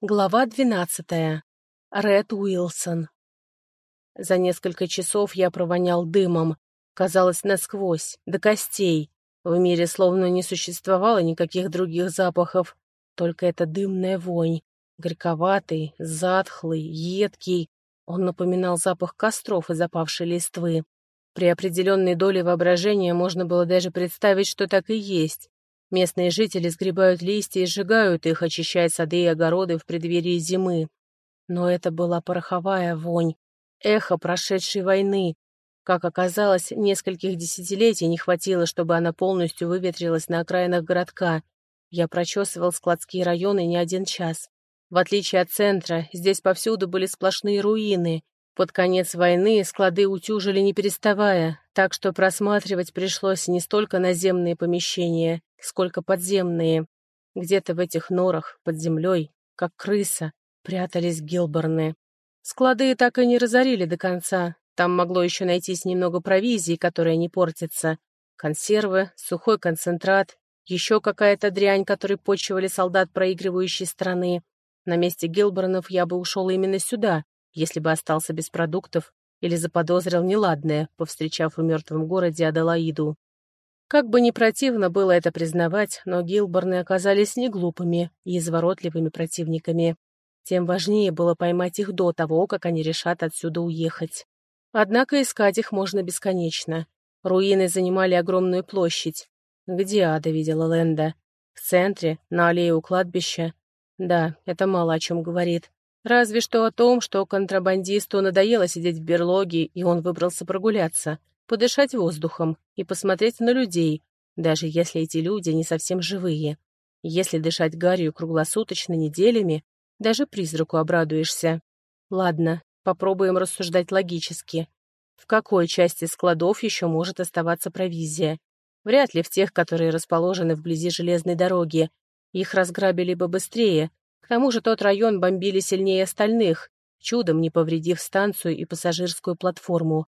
Глава двенадцатая. Ред Уилсон. За несколько часов я провонял дымом. Казалось, насквозь, до костей. В мире словно не существовало никаких других запахов. Только эта дымная вонь. Горьковатый, затхлый, едкий. Он напоминал запах костров и запавшей листвы. При определенной доле воображения можно было даже представить, что так и есть. Местные жители сгребают листья и сжигают их, очищая сады и огороды в преддверии зимы. Но это была пороховая вонь, эхо прошедшей войны. Как оказалось, нескольких десятилетий не хватило, чтобы она полностью выветрилась на окраинах городка. Я прочесывал складские районы не один час. В отличие от центра, здесь повсюду были сплошные руины. Под конец войны склады утюжили не переставая, так что просматривать пришлось не столько наземные помещения, сколько подземные. Где-то в этих норах, под землей, как крыса, прятались гилборны. Склады так и не разорили до конца. Там могло еще найтись немного провизии, которая не портится. Консервы, сухой концентрат, еще какая-то дрянь, которой почивали солдат проигрывающей страны. На месте Гилборнов я бы ушел именно сюда, если бы остался без продуктов или заподозрил неладное, повстречав в мертвом городе Аделаиду. Как бы ни противно было это признавать, но Гилборны оказались не глупыми и изворотливыми противниками. Тем важнее было поймать их до того, как они решат отсюда уехать. Однако искать их можно бесконечно. Руины занимали огромную площадь. Где Ада видела Лэнда? В центре, на аллее у кладбища? Да, это мало о чем говорит. Разве что о том, что контрабандисту надоело сидеть в берлоге, и он выбрался прогуляться — подышать воздухом и посмотреть на людей, даже если эти люди не совсем живые. Если дышать гарью круглосуточно неделями, даже призраку обрадуешься. Ладно, попробуем рассуждать логически. В какой части складов еще может оставаться провизия? Вряд ли в тех, которые расположены вблизи железной дороги. Их разграбили бы быстрее. К тому же тот район бомбили сильнее остальных, чудом не повредив станцию и пассажирскую платформу.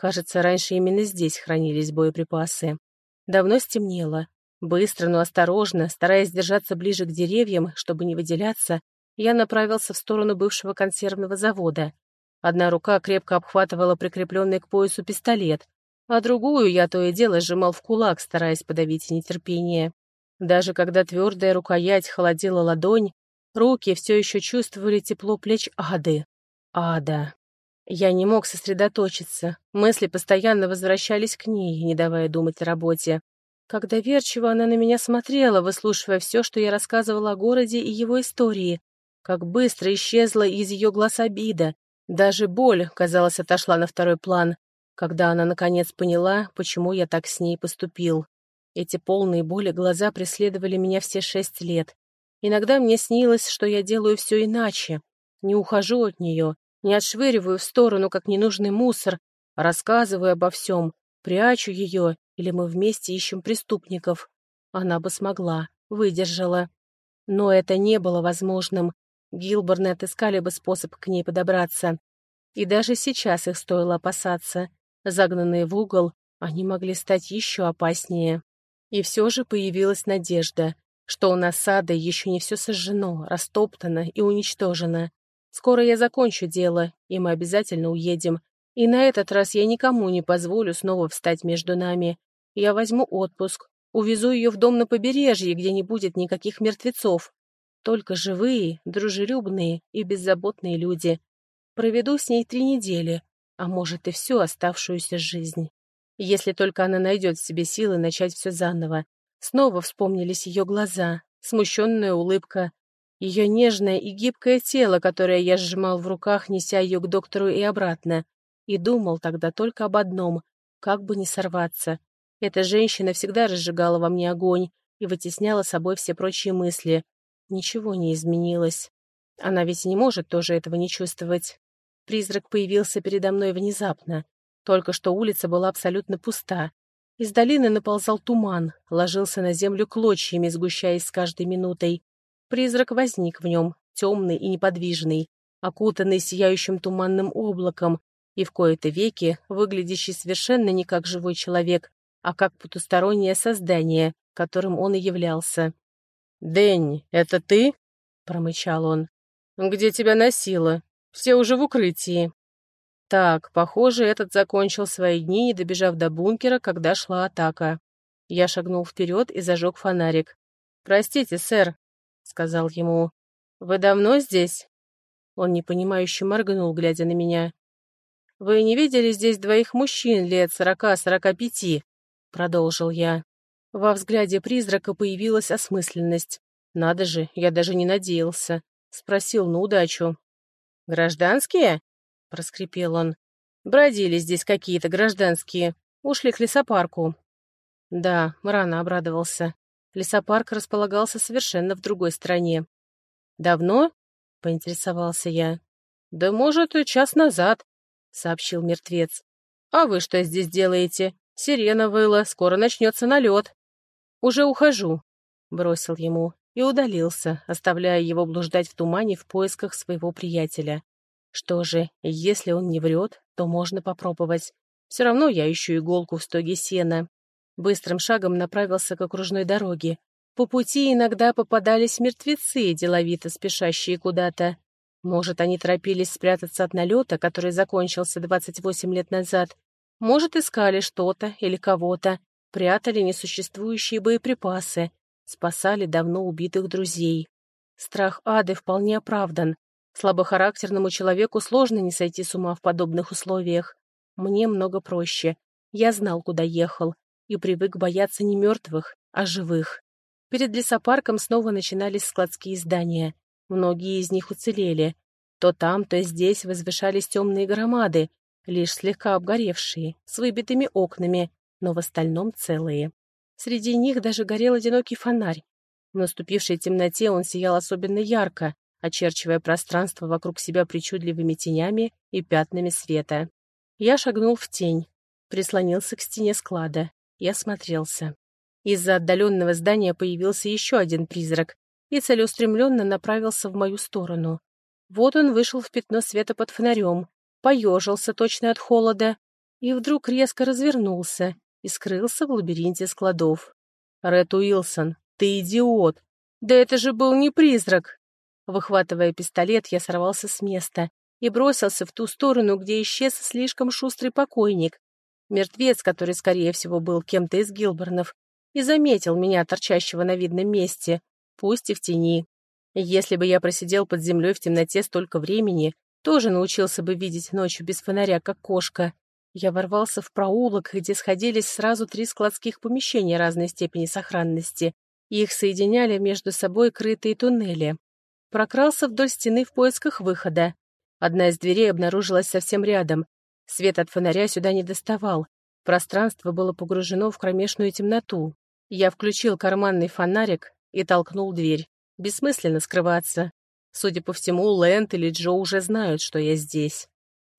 Кажется, раньше именно здесь хранились боеприпасы. Давно стемнело. Быстро, но осторожно, стараясь держаться ближе к деревьям, чтобы не выделяться, я направился в сторону бывшего консервного завода. Одна рука крепко обхватывала прикрепленный к поясу пистолет, а другую я то и дело сжимал в кулак, стараясь подавить нетерпение. Даже когда твердая рукоять холодила ладонь, руки все еще чувствовали тепло плеч ады. Ада. Я не мог сосредоточиться, мысли постоянно возвращались к ней, не давая думать о работе. Как доверчиво она на меня смотрела, выслушивая все, что я рассказывала о городе и его истории. Как быстро исчезла из ее глаз обида. Даже боль, казалось, отошла на второй план, когда она наконец поняла, почему я так с ней поступил. Эти полные боли глаза преследовали меня все шесть лет. Иногда мне снилось, что я делаю все иначе. Не ухожу от нее, не отшвыриваю в сторону, как ненужный мусор, а рассказываю обо всем, прячу ее, или мы вместе ищем преступников. Она бы смогла, выдержала. Но это не было возможным. Гилборны отыскали бы способ к ней подобраться. И даже сейчас их стоило опасаться. Загнанные в угол, они могли стать еще опаснее. И все же появилась надежда, что у нас сада еще не все сожжено, растоптано и уничтожено. Скоро я закончу дело, и мы обязательно уедем. И на этот раз я никому не позволю снова встать между нами. Я возьму отпуск, увезу ее в дом на побережье, где не будет никаких мертвецов. Только живые, дружелюбные и беззаботные люди. Проведу с ней три недели, а может и всю оставшуюся жизнь. Если только она найдет в себе силы начать все заново. Снова вспомнились ее глаза, смущенная улыбка, ее нежное и гибкое тело, которое я сжимал в руках, неся ее к доктору и обратно. И думал тогда только об одном — как бы не сорваться. Эта женщина всегда разжигала во мне огонь и вытесняла собой все прочие мысли. Ничего не изменилось. Она ведь не может тоже этого не чувствовать. Призрак появился передо мной внезапно. Только что улица была абсолютно пуста. Из долины наползал туман, ложился на землю клочьями, сгущаясь с каждой минутой. Призрак возник в нем, темный и неподвижный, окутанный сияющим туманным облаком, и в кои-то веки выглядящий совершенно не как живой человек, а как потустороннее создание, которым он и являлся. «Дэнни, это ты?» — промычал он. «Где тебя носило? Все уже в укрытии». Так, похоже, этот закончил свои дни, не добежав до бункера, когда шла атака. Я шагнул вперед и зажег фонарик. «Простите, сэр», — сказал ему. «Вы давно здесь?» Он непонимающе моргнул, глядя на меня. «Вы не видели здесь двоих мужчин лет сорока-сорока пяти?» — продолжил я. Во взгляде призрака появилась осмысленность. Надо же, я даже не надеялся. Спросил на удачу. «Гражданские?» — проскрипел он. «Бродили здесь какие-то гражданские. Ушли к лесопарку». Да, рано обрадовался. Лесопарк располагался совершенно в другой стране. «Давно?» — поинтересовался я. «Да, может, час назад», — сообщил мертвец. «А вы что здесь делаете? Сирена выла, скоро начнется налет». «Уже ухожу», — бросил ему и удалился, оставляя его блуждать в тумане в поисках своего приятеля. Что же, если он не врет, то можно попробовать. Все равно я ищу иголку в стоге сена. Быстрым шагом направился к окружной дороге. По пути иногда попадались мертвецы, деловито спешащие куда-то. Может, они торопились спрятаться от налета, который закончился 28 лет назад. Может, искали что-то или кого-то, прятали несуществующие боеприпасы, спасали давно убитых друзей. Страх ады вполне оправдан. Слабохарактерному человеку сложно не сойти с ума в подобных условиях. Мне много проще. Я знал, куда ехал, и привык бояться не мертвых, а живых. Перед лесопарком снова начинались складские здания. Многие из них уцелели. То там, то здесь возвышались темные громады, лишь слегка обгоревшие, с выбитыми окнами, но в остальном целые. Среди них даже горел одинокий фонарь. В наступившей темноте он сиял особенно ярко, очерчивая пространство вокруг себя причудливыми тенями и пятнами света. Я шагнул в тень, прислонился к стене склада и осмотрелся. Из-за отдаленного здания появился еще один призрак и целеустремленно направился в мою сторону. Вот он вышел в пятно света под фонарем, поежился точно от холода и вдруг резко развернулся и скрылся в лабиринте складов. «Ред Уилсон, ты идиот! Да это же был не призрак!» Выхватывая пистолет, я сорвался с места и бросился в ту сторону, где исчез слишком шустрый покойник. Мертвец, который, скорее всего, был кем-то из Гилборнов, и заметил меня, торчащего на видном месте, пусть и в тени. Если бы я просидел под землей в темноте столько времени, тоже научился бы видеть ночью без фонаря, как кошка. Я ворвался в проулок, где сходились сразу три складских помещения разной степени сохранности. Их соединяли между собой крытые туннели. Прокрался вдоль стены в поисках выхода. Одна из дверей обнаружилась совсем рядом. Свет от фонаря сюда не доставал. Пространство было погружено в кромешную темноту. Я включил карманный фонарик и толкнул дверь. Бессмысленно скрываться. Судя по всему, Лэнд или Джо уже знают, что я здесь.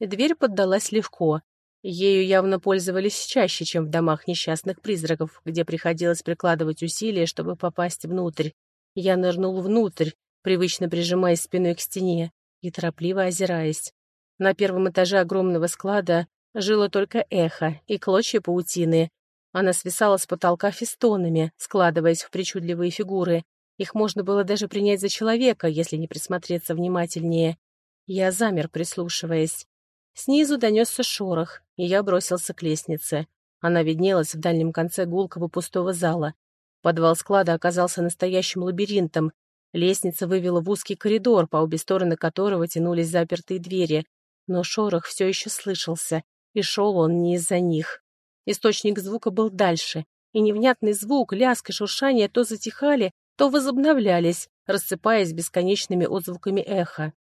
Дверь поддалась легко. Ею явно пользовались чаще, чем в домах несчастных призраков, где приходилось прикладывать усилия, чтобы попасть внутрь. Я нырнул внутрь, привычно прижимаясь спиной к стене и торопливо озираясь. На первом этаже огромного склада жило только эхо и клочья паутины. Она свисала с потолка фестонами, складываясь в причудливые фигуры. Их можно было даже принять за человека, если не присмотреться внимательнее. Я замер, прислушиваясь. Снизу донесся шорох, и я бросился к лестнице. Она виднелась в дальнем конце гулкого пустого зала. Подвал склада оказался настоящим лабиринтом. Лестница вывела в узкий коридор, по обе стороны которого тянулись запертые двери. Но шорох все еще слышался, и шел он не из-за них. Источник звука был дальше, и невнятный звук, лязг и шуршание то затихали, то возобновлялись, рассыпаясь бесконечными отзвуками эха.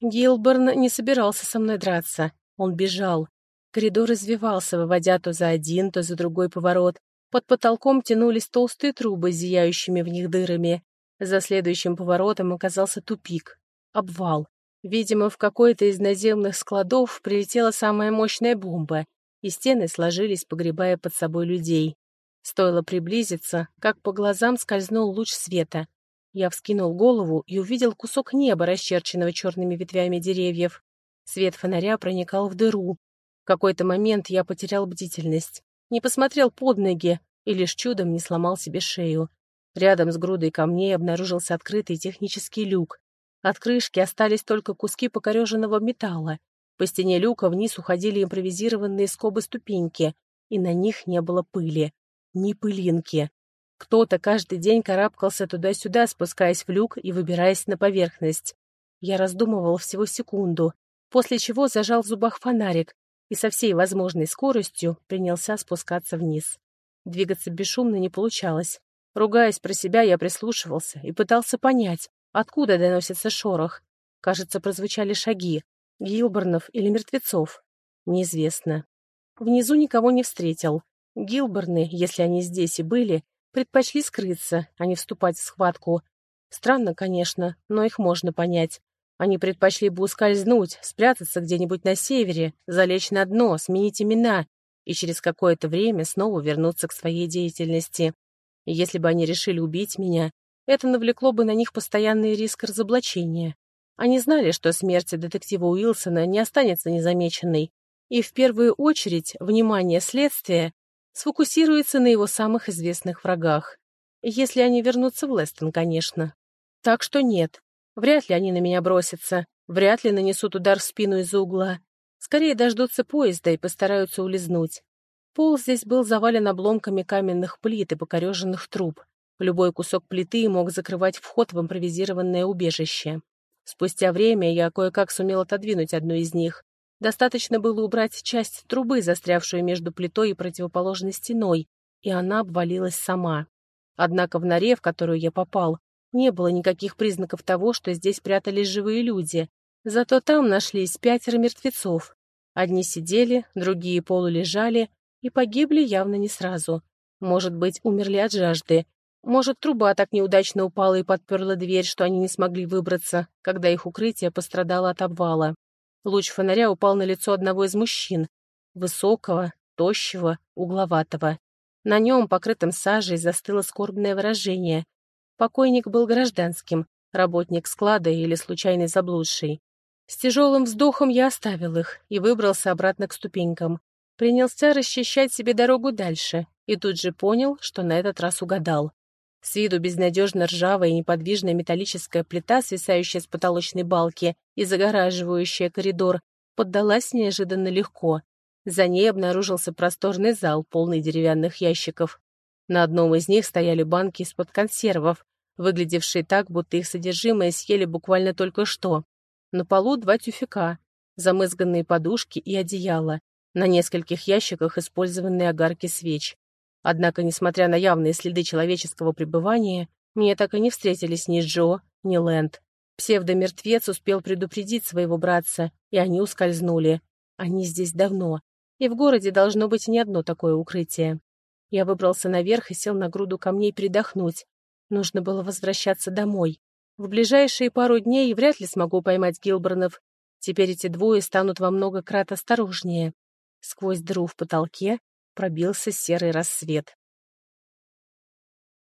Гилберн не собирался со мной драться. Он бежал. Коридор извивался, выводя то за один, то за другой поворот. Под потолком тянулись толстые трубы с зияющими в них дырами. За следующим поворотом оказался тупик. Обвал. Видимо, в какой-то из наземных складов прилетела самая мощная бомба, и стены сложились, погребая под собой людей. Стоило приблизиться, как по глазам скользнул луч света. Я вскинул голову и увидел кусок неба, расчерченного черными ветвями деревьев. Свет фонаря проникал в дыру. В какой-то момент я потерял бдительность. Не посмотрел под ноги и лишь чудом не сломал себе шею. Рядом с грудой камней обнаружился открытый технический люк. От крышки остались только куски покореженного металла. По стене люка вниз уходили импровизированные скобы-ступеньки, и на них не было пыли. Ни пылинки. Кто-то каждый день карабкался туда-сюда, спускаясь в люк и выбираясь на поверхность. Я раздумывал всего секунду, после чего зажал в зубах фонарик и со всей возможной скоростью принялся спускаться вниз. Двигаться бесшумно не получалось. Ругаясь про себя, я прислушивался и пытался понять, откуда доносится шорох. Кажется, прозвучали шаги. Гилборнов или мертвецов. Неизвестно. Внизу никого не встретил. Гилборны, если они здесь и были, предпочли скрыться, а не вступать в схватку. Странно, конечно, но их можно понять. Они предпочли бы ускользнуть, спрятаться где-нибудь на севере, залечь на дно, сменить имена и через какое-то время снова вернуться к своей деятельности. Если бы они решили убить меня, это навлекло бы на них постоянный риск разоблачения. Они знали, что смерть детектива Уилсона не останется незамеченной, и в первую очередь внимание следствия сфокусируется на его самых известных врагах. Если они вернутся в Лестон, конечно. Так что нет, вряд ли они на меня бросятся, вряд ли нанесут удар в спину из-за угла. Скорее дождутся поезда и постараются улизнуть. Пол здесь был завален обломками каменных плит и покореженных труб. Любой кусок плиты мог закрывать вход в импровизированное убежище. Спустя время я кое-как сумел отодвинуть одну из них. Достаточно было убрать часть трубы, застрявшую между плитой и противоположной стеной, и она обвалилась сама. Однако в норе, в которую я попал, не было никаких признаков того, что здесь прятались живые люди. Зато там нашлись пятеро мертвецов. Одни сидели, другие полулежали и погибли явно не сразу. Может быть, умерли от жажды, может, труба так неудачно упала и подперла дверь, что они не смогли выбраться, когда их укрытие пострадало от обвала. Луч фонаря упал на лицо одного из мужчин. Высокого, тощего, угловатого. На нем, покрытым сажей, застыло скорбное выражение. Покойник был гражданским, работник склада или случайный заблудший. С тяжелым вздохом я оставил их и выбрался обратно к ступенькам. Принялся расчищать себе дорогу дальше и тут же понял, что на этот раз угадал. С виду безнадежно ржавая и неподвижная металлическая плита, свисающая с потолочной балки и загораживающая коридор, поддалась неожиданно легко. За ней обнаружился просторный зал, полный деревянных ящиков. На одном из них стояли банки из-под консервов, выглядевшие так, будто их содержимое съели буквально только что. На полу два тюфяка, замызганные подушки и одеяло. На нескольких ящиках использованные огарки свеч. Однако, несмотря на явные следы человеческого пребывания, мне так и не встретились ни Джо, ни Лэнд. Псевдомертвец успел предупредить своего братца, и они ускользнули. Они здесь давно, и в городе должно быть не одно такое укрытие. Я выбрался наверх и сел на груду камней передохнуть. Нужно было возвращаться домой. В ближайшие пару дней вряд ли смогу поймать Гилборнов. Теперь эти двое станут во много крат осторожнее. Сквозь дыру в потолке пробился серый рассвет.